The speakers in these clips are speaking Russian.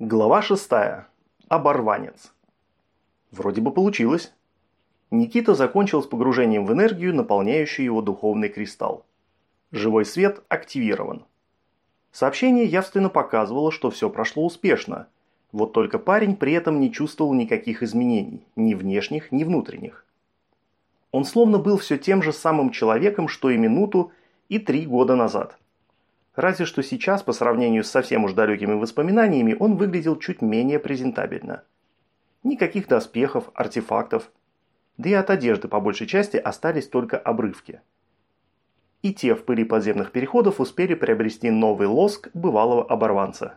Глава шестая. Оборванец. Вроде бы получилось. Никита закончил с погружением в энергию, наполняющую его духовный кристалл. Живой свет активирован. Сообщение явственно показывало, что все прошло успешно. Вот только парень при этом не чувствовал никаких изменений, ни внешних, ни внутренних. Он словно был все тем же самым человеком, что и минуту, и три года назад – Разве что сейчас, по сравнению с совсем уж далекими воспоминаниями, он выглядел чуть менее презентабельно. Никаких доспехов, артефактов. Да и от одежды по большей части остались только обрывки. И те в пыли подземных переходов успели приобрести новый лоск бывалого оборванца.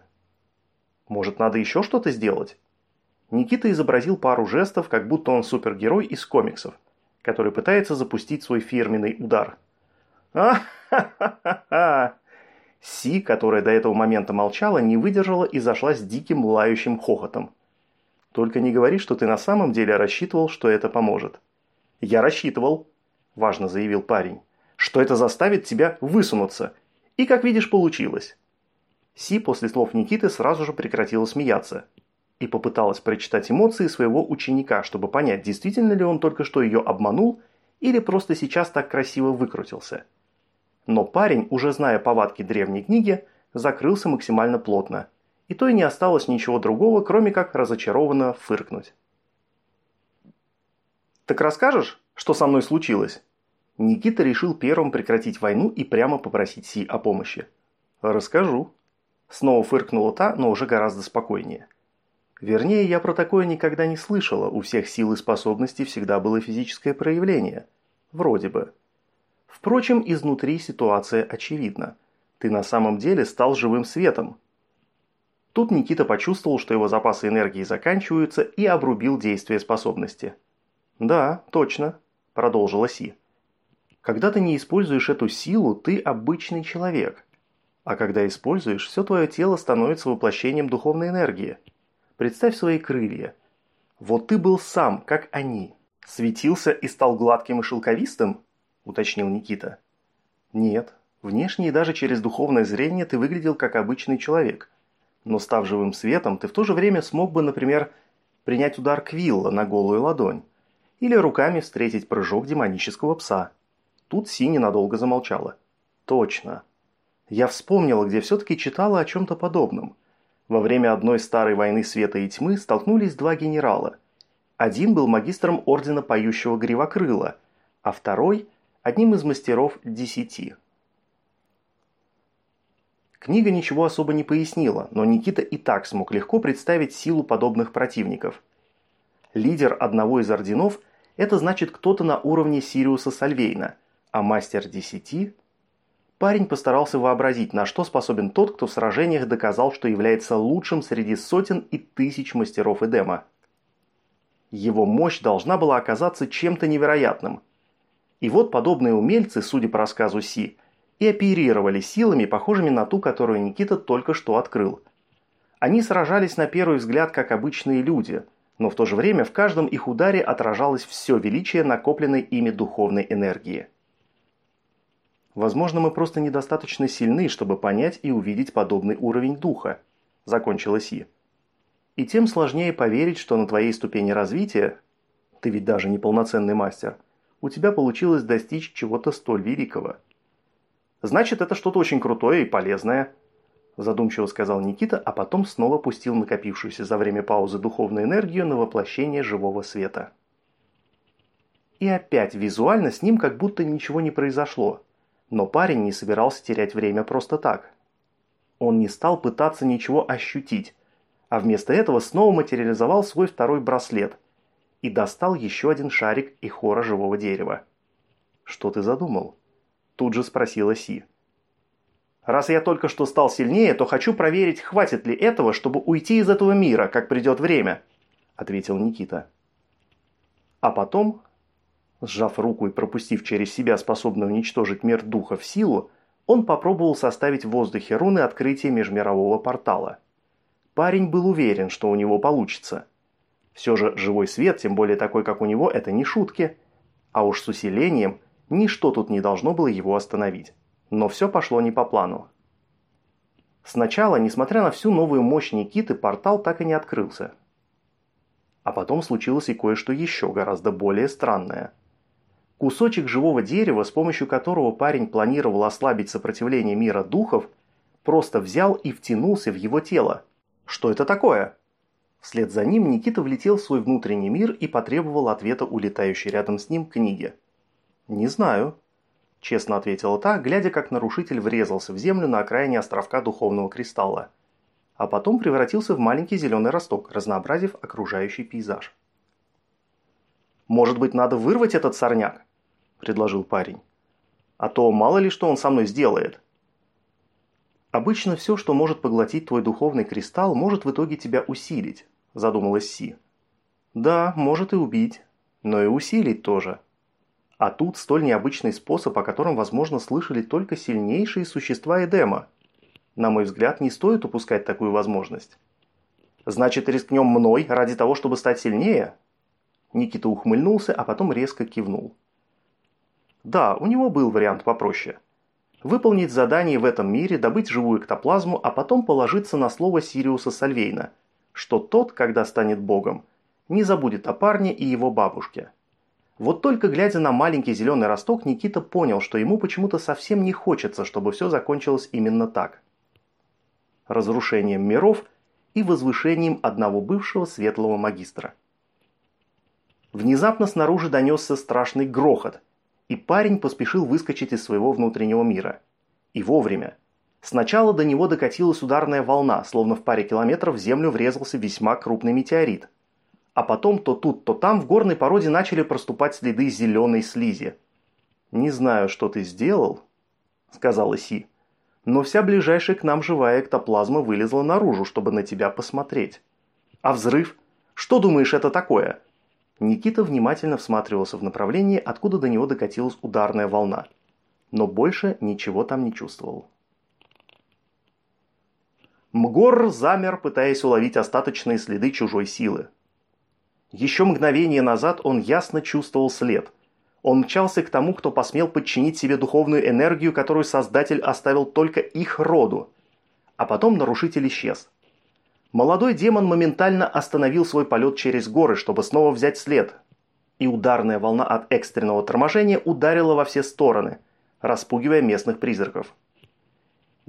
Может, надо еще что-то сделать? Никита изобразил пару жестов, как будто он супергерой из комиксов, который пытается запустить свой фирменный удар. «А-ха-ха-ха!» Си, которая до этого момента молчала, не выдержала и зашла с диким лающим хохотом. «Только не говори, что ты на самом деле рассчитывал, что это поможет». «Я рассчитывал», – важно заявил парень, – «что это заставит тебя высунуться. И, как видишь, получилось». Си после слов Никиты сразу же прекратила смеяться и попыталась прочитать эмоции своего ученика, чтобы понять, действительно ли он только что ее обманул или просто сейчас так красиво выкрутился. Но парень, уже зная повадки древней книги, закрылся максимально плотно. И то и не осталось ничего другого, кроме как разочарованно фыркнуть. «Так расскажешь, что со мной случилось?» Никита решил первым прекратить войну и прямо попросить Си о помощи. «Расскажу». Снова фыркнула та, но уже гораздо спокойнее. Вернее, я про такое никогда не слышала, у всех сил и способностей всегда было физическое проявление. Вроде бы. Впрочем, изнутри ситуация очевидна. Ты на самом деле стал живым светом. Тут Никита почувствовал, что его запасы энергии заканчиваются и обрубил действие способности. «Да, точно», – продолжила Си. «Когда ты не используешь эту силу, ты обычный человек. А когда используешь, все твое тело становится воплощением духовной энергии. Представь свои крылья. Вот ты был сам, как они. Светился и стал гладким и шелковистым?» – уточнил Никита. «Нет. Внешне и даже через духовное зрение ты выглядел как обычный человек. Но став живым светом, ты в то же время смог бы, например, принять удар Квилла на голую ладонь. Или руками встретить прыжок демонического пса. Тут Си ненадолго замолчала. Точно. Я вспомнила, где все-таки читала о чем-то подобном. Во время одной старой войны света и тьмы столкнулись два генерала. Один был магистром Ордена Поющего Гривокрыла, а второй – одним из мастеров десяти. Книга ничего особо не пояснила, но Никита и так смог легко представить силу подобных противников. Лидер одного из орденов – это значит кто-то на уровне Сириуса Сальвейна, а мастер десяти – Парень постарался вообразить, на что способен тот, кто в сражениях доказал, что является лучшим среди сотен и тысяч мастеров Эдема. Его мощь должна была оказаться чем-то невероятным – и вот подобные умельцы, судя по рассказу Си, и оперировали силами, похожими на ту, которую Никита только что открыл. Они сражались на первый взгляд как обычные люди, но в то же время в каждом их ударе отражалось все величие накопленной ими духовной энергии. «Возможно, мы просто недостаточно сильны, чтобы понять и увидеть подобный уровень духа», – закончила Си. «И тем сложнее поверить, что на твоей ступени развития, ты ведь даже не полноценный мастер – у тебя получилось достичь чего-то столь великого. Значит, это что-то очень крутое и полезное, задумчиво сказал Никита, а потом снова пустил накопившуюся за время паузы духовную энергию на воплощение живого света. И опять визуально с ним как будто ничего не произошло, но парень не собирался терять время просто так. Он не стал пытаться ничего ощутить, а вместо этого снова материализовал свой второй браслет – и достал еще один шарик и хора живого дерева. «Что ты задумал?» Тут же спросила Си. «Раз я только что стал сильнее, то хочу проверить, хватит ли этого, чтобы уйти из этого мира, как придет время», ответил Никита. А потом, сжав руку и пропустив через себя способную уничтожить мир духа в силу, он попробовал составить в воздухе руны открытия межмирового портала. Парень был уверен, что у него получится – все же живой свет, тем более такой, как у него, это не шутки. А уж с усилением ничто тут не должно было его остановить. Но все пошло не по плану. Сначала, несмотря на всю новую мощь Никиты, портал так и не открылся. А потом случилось и кое-что еще гораздо более странное. Кусочек живого дерева, с помощью которого парень планировал ослабить сопротивление мира духов, просто взял и втянулся в его тело. Что это такое? Вслед за ним Никита влетел в свой внутренний мир и потребовал ответа у летающей рядом с ним книги. «Не знаю», – честно ответила та, глядя, как нарушитель врезался в землю на окраине островка духовного кристалла, а потом превратился в маленький зеленый росток, разнообразив окружающий пейзаж. «Может быть, надо вырвать этот сорняк?» – предложил парень. «А то мало ли что он со мной сделает». «Обычно все, что может поглотить твой духовный кристалл, может в итоге тебя усилить», – задумалась Си. «Да, может и убить, но и усилить тоже». А тут столь необычный способ, о котором, возможно, слышали только сильнейшие существа Эдема. На мой взгляд, не стоит упускать такую возможность. «Значит, рискнем мной ради того, чтобы стать сильнее?» Никита ухмыльнулся, а потом резко кивнул. Да, у него был вариант попроще. Выполнить задание в этом мире, добыть живую эктоплазму, а потом положиться на слово Сириуса Сальвейна, что тот, когда станет богом, не забудет о парне и его бабушке. Вот только глядя на маленький зеленый росток, Никита понял, что ему почему-то совсем не хочется, чтобы все закончилось именно так. Разрушением миров и возвышением одного бывшего светлого магистра. Внезапно снаружи донесся страшный грохот, и парень поспешил выскочить из своего внутреннего мира. И вовремя. Сначала до него докатилась ударная волна, словно в паре километров в землю врезался весьма крупный метеорит – а потом то тут, то там в горной породе начали проступать следы зеленой слизи. «Не знаю, что ты сделал», — сказала Си, «но вся ближайшая к нам живая эктоплазма вылезла наружу, чтобы на тебя посмотреть. А взрыв? Что думаешь, это такое?» Никита внимательно всматривался в направлении, откуда до него докатилась ударная волна, но больше ничего там не чувствовал. Мгор замер, пытаясь уловить остаточные следы чужой силы. Еще мгновение назад он ясно чувствовал след. Он мчался к тому, кто посмел подчинить себе духовную энергию, которую Создатель оставил только их роду. А потом нарушитель исчез. Молодой демон моментально остановил свой полет через горы, чтобы снова взять след. И ударная волна от экстренного торможения ударила во все стороны, распугивая местных призраков.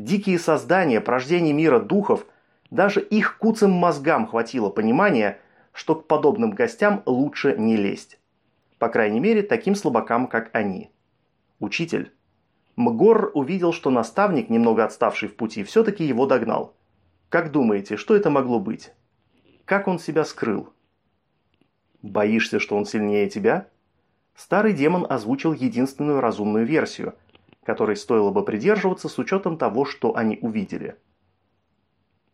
Дикие создания, порождение мира духов, даже их куцым мозгам хватило понимания – что к подобным гостям лучше не лезть. По крайней мере, таким слабакам, как они. Учитель. Мгор увидел, что наставник, немного отставший в пути, все-таки его догнал. Как думаете, что это могло быть? Как он себя скрыл? Боишься, что он сильнее тебя? Старый демон озвучил единственную разумную версию, которой стоило бы придерживаться с учетом того, что они увидели.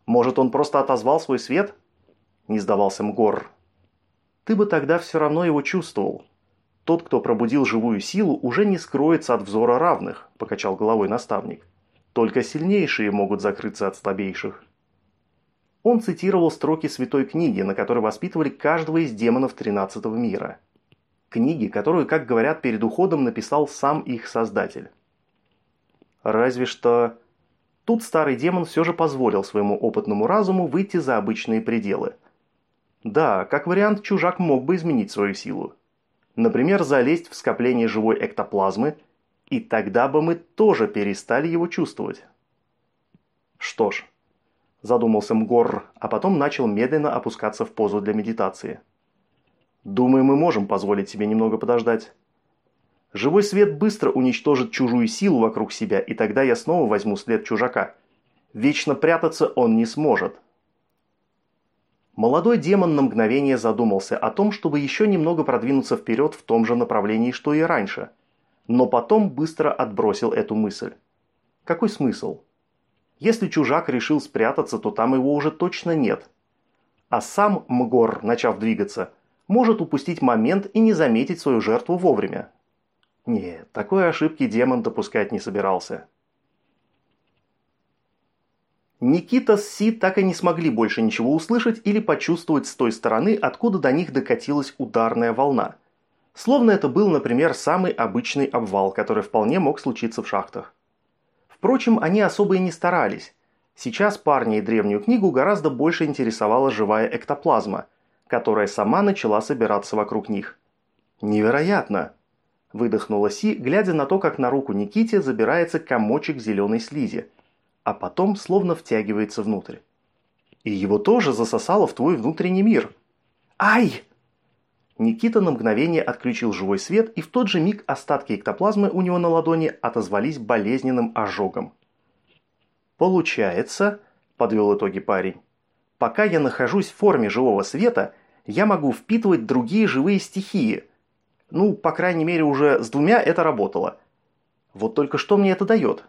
Может, он просто отозвал свой свет – не сдавался Мгор. Ты бы тогда все равно его чувствовал. Тот, кто пробудил живую силу, уже не скроется от взора равных, покачал головой наставник. Только сильнейшие могут закрыться от слабейших. Он цитировал строки святой книги, на которой воспитывали каждого из демонов тринадцатого мира. Книги, которую, как говорят, перед уходом написал сам их создатель. Разве что... Тут старый демон все же позволил своему опытному разуму выйти за обычные пределы – да, как вариант, чужак мог бы изменить свою силу. Например, залезть в скопление живой эктоплазмы, и тогда бы мы тоже перестали его чувствовать. Что ж, задумался Мгор, а потом начал медленно опускаться в позу для медитации. Думаю, мы можем позволить себе немного подождать. Живой свет быстро уничтожит чужую силу вокруг себя, и тогда я снова возьму след чужака. Вечно прятаться он не сможет. Молодой демон на мгновение задумался о том, чтобы еще немного продвинуться вперед в том же направлении, что и раньше. Но потом быстро отбросил эту мысль. Какой смысл? Если чужак решил спрятаться, то там его уже точно нет. А сам Мгор, начав двигаться, может упустить момент и не заметить свою жертву вовремя. Нет, такой ошибки демон допускать не собирался. Никита с Си так и не смогли больше ничего услышать или почувствовать с той стороны, откуда до них докатилась ударная волна. Словно это был, например, самый обычный обвал, который вполне мог случиться в шахтах. Впрочем, они особо и не старались. Сейчас парня и древнюю книгу гораздо больше интересовала живая эктоплазма, которая сама начала собираться вокруг них. «Невероятно!» – выдохнула Си, глядя на то, как на руку Никите забирается комочек зеленой слизи, а потом словно втягивается внутрь. «И его тоже засосало в твой внутренний мир!» «Ай!» Никита на мгновение отключил живой свет, и в тот же миг остатки эктоплазмы у него на ладони отозвались болезненным ожогом. «Получается», – подвел итоги парень, – «пока я нахожусь в форме живого света, я могу впитывать другие живые стихии. Ну, по крайней мере, уже с двумя это работало. Вот только что мне это дает?»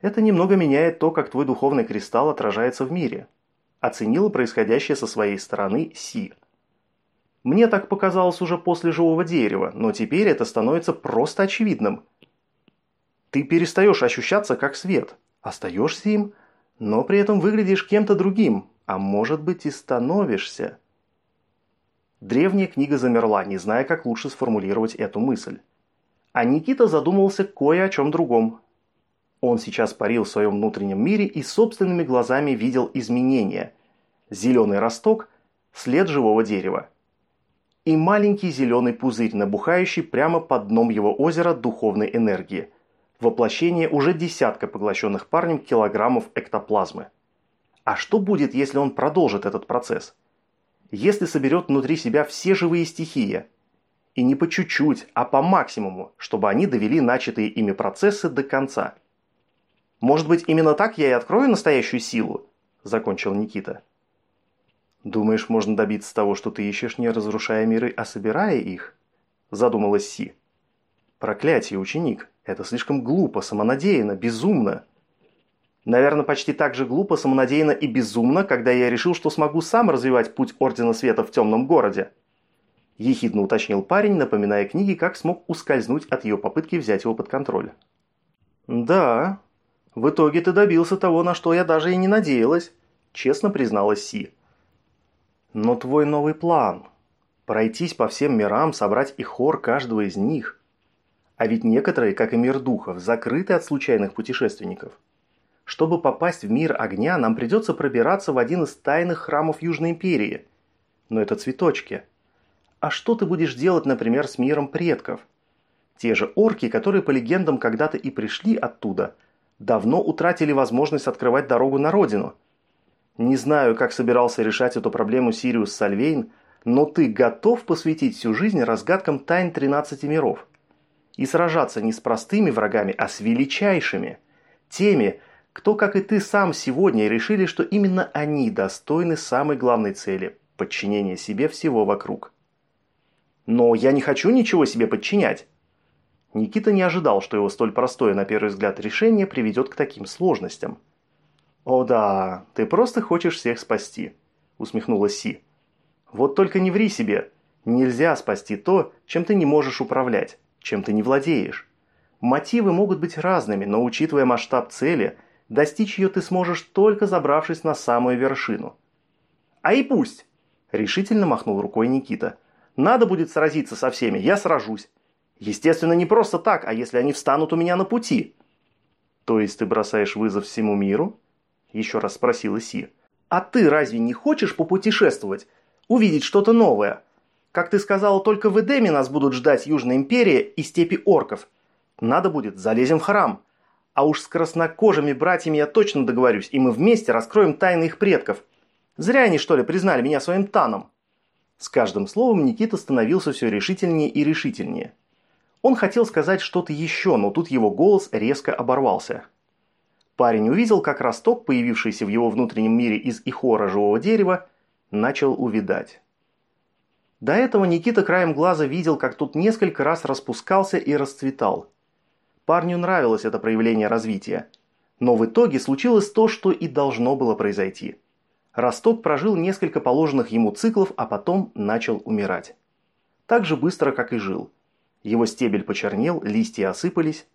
«Это немного меняет то, как твой духовный кристалл отражается в мире», – оценила происходящее со своей стороны Си. Мне так показалось уже после живого дерева, но теперь это становится просто очевидным. Ты перестаешь ощущаться как свет, остаешься им, но при этом выглядишь кем-то другим, а может быть и становишься. Древняя книга замерла, не зная, как лучше сформулировать эту мысль. А Никита задумался кое о чем другом. Он сейчас парил в своем внутреннем мире и собственными глазами видел изменения. Зеленый росток – след живого дерева и маленький зеленый пузырь, набухающий прямо под дном его озера духовной энергии. Воплощение уже десятка поглощенных парнем килограммов эктоплазмы. А что будет, если он продолжит этот процесс? Если соберет внутри себя все живые стихии, и не по чуть-чуть, а по максимуму, чтобы они довели начатые ими процессы до конца. Может быть, именно так я и открою настоящую силу? Закончил Никита. «Думаешь, можно добиться того, что ты ищешь, не разрушая миры, а собирая их?» Задумалась Си. «Проклятие, ученик! Это слишком глупо, самонадеянно, безумно!» «Наверное, почти так же глупо, самонадеянно и безумно, когда я решил, что смогу сам развивать путь Ордена Света в темном городе!» Ехидно уточнил парень, напоминая книге, как смог ускользнуть от ее попытки взять его под контроль. «Да, в итоге ты добился того, на что я даже и не надеялась», честно призналась Си. Но твой новый план – пройтись по всем мирам, собрать и хор каждого из них. А ведь некоторые, как и мир духов, закрыты от случайных путешественников. Чтобы попасть в мир огня, нам придется пробираться в один из тайных храмов Южной Империи. Но это цветочки. А что ты будешь делать, например, с миром предков? Те же орки, которые по легендам когда-то и пришли оттуда, давно утратили возможность открывать дорогу на родину – не знаю, как собирался решать эту проблему Сириус Сальвейн, но ты готов посвятить всю жизнь разгадкам тайн 13 миров. И сражаться не с простыми врагами, а с величайшими. Теми, кто, как и ты сам сегодня, решили, что именно они достойны самой главной цели – подчинения себе всего вокруг. Но я не хочу ничего себе подчинять. Никита не ожидал, что его столь простое на первый взгляд решение приведет к таким сложностям – «О да, ты просто хочешь всех спасти», – усмехнулась Си. «Вот только не ври себе. Нельзя спасти то, чем ты не можешь управлять, чем ты не владеешь. Мотивы могут быть разными, но учитывая масштаб цели, достичь ее ты сможешь только забравшись на самую вершину». «А и пусть!» – решительно махнул рукой Никита. «Надо будет сразиться со всеми, я сражусь. Естественно, не просто так, а если они встанут у меня на пути». «То есть ты бросаешь вызов всему миру?» еще раз спросила Си. «А ты разве не хочешь попутешествовать? Увидеть что-то новое? Как ты сказала, только в Эдеме нас будут ждать Южная Империя и степи орков. Надо будет, залезем в храм. А уж с краснокожими братьями я точно договорюсь, и мы вместе раскроем тайны их предков. Зря они, что ли, признали меня своим таном». С каждым словом Никита становился все решительнее и решительнее. Он хотел сказать что-то еще, но тут его голос резко оборвался. Парень увидел, как росток, появившийся в его внутреннем мире из ихора живого дерева, начал увидать. До этого Никита краем глаза видел, как тут несколько раз распускался и расцветал. Парню нравилось это проявление развития. Но в итоге случилось то, что и должно было произойти. Росток прожил несколько положенных ему циклов, а потом начал умирать. Так же быстро, как и жил. Его стебель почернел, листья осыпались,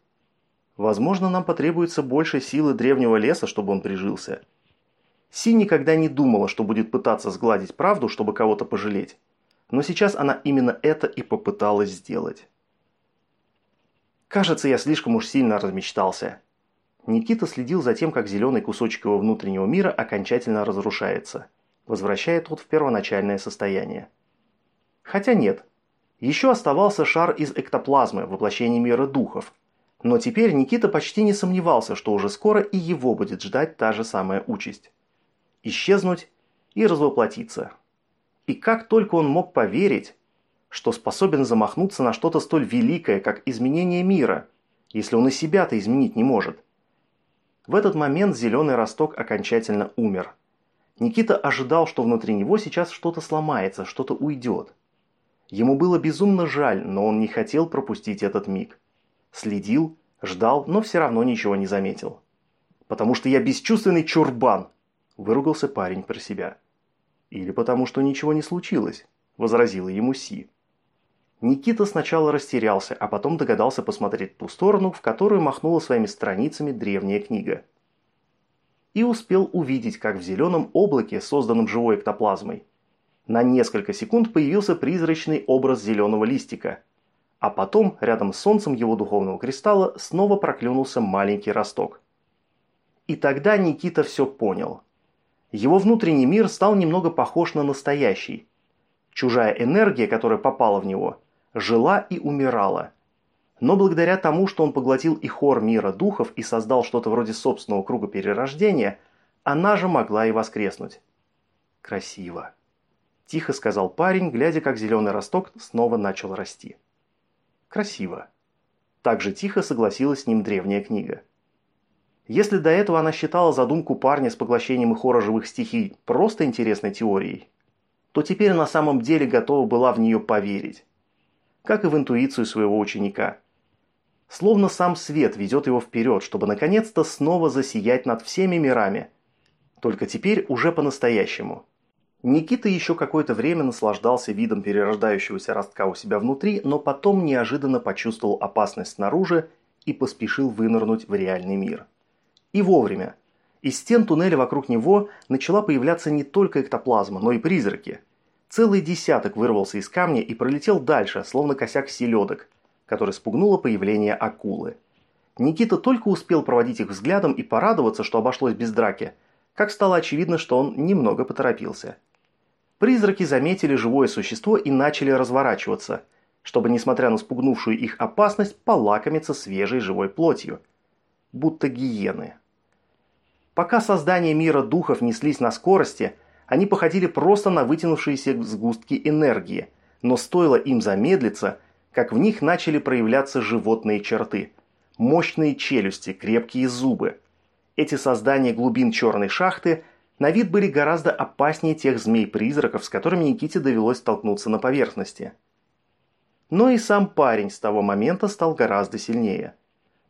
Возможно, нам потребуется больше силы древнего леса, чтобы он прижился. Си никогда не думала, что будет пытаться сгладить правду, чтобы кого-то пожалеть. Но сейчас она именно это и попыталась сделать. Кажется, я слишком уж сильно размечтался. Никита следил за тем, как зеленый кусочек его внутреннего мира окончательно разрушается, возвращая тот в первоначальное состояние. Хотя нет. Еще оставался шар из эктоплазмы, воплощение мира духов. Но теперь Никита почти не сомневался, что уже скоро и его будет ждать та же самая участь. Исчезнуть и развоплотиться. И как только он мог поверить, что способен замахнуться на что-то столь великое, как изменение мира, если он и себя-то изменить не может. В этот момент зеленый росток окончательно умер. Никита ожидал, что внутри него сейчас что-то сломается, что-то уйдет. Ему было безумно жаль, но он не хотел пропустить этот миг. Следил, ждал, но все равно ничего не заметил. «Потому что я бесчувственный чурбан!» – выругался парень про себя. «Или потому что ничего не случилось», – возразила ему Си. Никита сначала растерялся, а потом догадался посмотреть в ту сторону, в которую махнула своими страницами древняя книга. И успел увидеть, как в зеленом облаке, созданном живой эктоплазмой, на несколько секунд появился призрачный образ зеленого листика, а потом рядом с солнцем его духовного кристалла снова проклюнулся маленький росток. И тогда Никита все понял. Его внутренний мир стал немного похож на настоящий. Чужая энергия, которая попала в него – жила и умирала. Но благодаря тому, что он поглотил и хор мира духов и создал что-то вроде собственного круга перерождения, она же могла и воскреснуть. Красиво. Тихо сказал парень, глядя, как зеленый росток снова начал расти. Красиво. Так же тихо согласилась с ним древняя книга. Если до этого она считала задумку парня с поглощением и живых стихий просто интересной теорией, то теперь на самом деле готова была в нее поверить как и в интуицию своего ученика. Словно сам свет ведет его вперед, чтобы наконец-то снова засиять над всеми мирами. Только теперь уже по-настоящему. Никита еще какое-то время наслаждался видом перерождающегося ростка у себя внутри, но потом неожиданно почувствовал опасность снаружи и поспешил вынырнуть в реальный мир. И вовремя. Из стен туннеля вокруг него начала появляться не только эктоплазма, но и призраки – Целый десяток вырвался из камня и пролетел дальше, словно косяк селедок, который спугнуло появление акулы. Никита только успел проводить их взглядом и порадоваться, что обошлось без драки, как стало очевидно, что он немного поторопился. Призраки заметили живое существо и начали разворачиваться, чтобы, несмотря на спугнувшую их опасность, полакомиться свежей живой плотью. Будто гиены. Пока создания мира духов неслись на скорости – они походили просто на вытянувшиеся сгустки энергии, но стоило им замедлиться, как в них начали проявляться животные черты. Мощные челюсти, крепкие зубы. Эти создания глубин черной шахты на вид были гораздо опаснее тех змей-призраков, с которыми Никите довелось столкнуться на поверхности. Но и сам парень с того момента стал гораздо сильнее.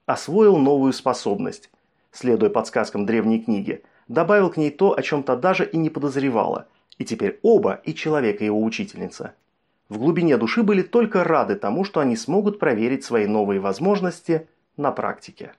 Освоил новую способность, следуя подсказкам древней книги – добавил к ней то, о чем то даже и не подозревала, и теперь оба, и человек, и его учительница. В глубине души были только рады тому, что они смогут проверить свои новые возможности на практике.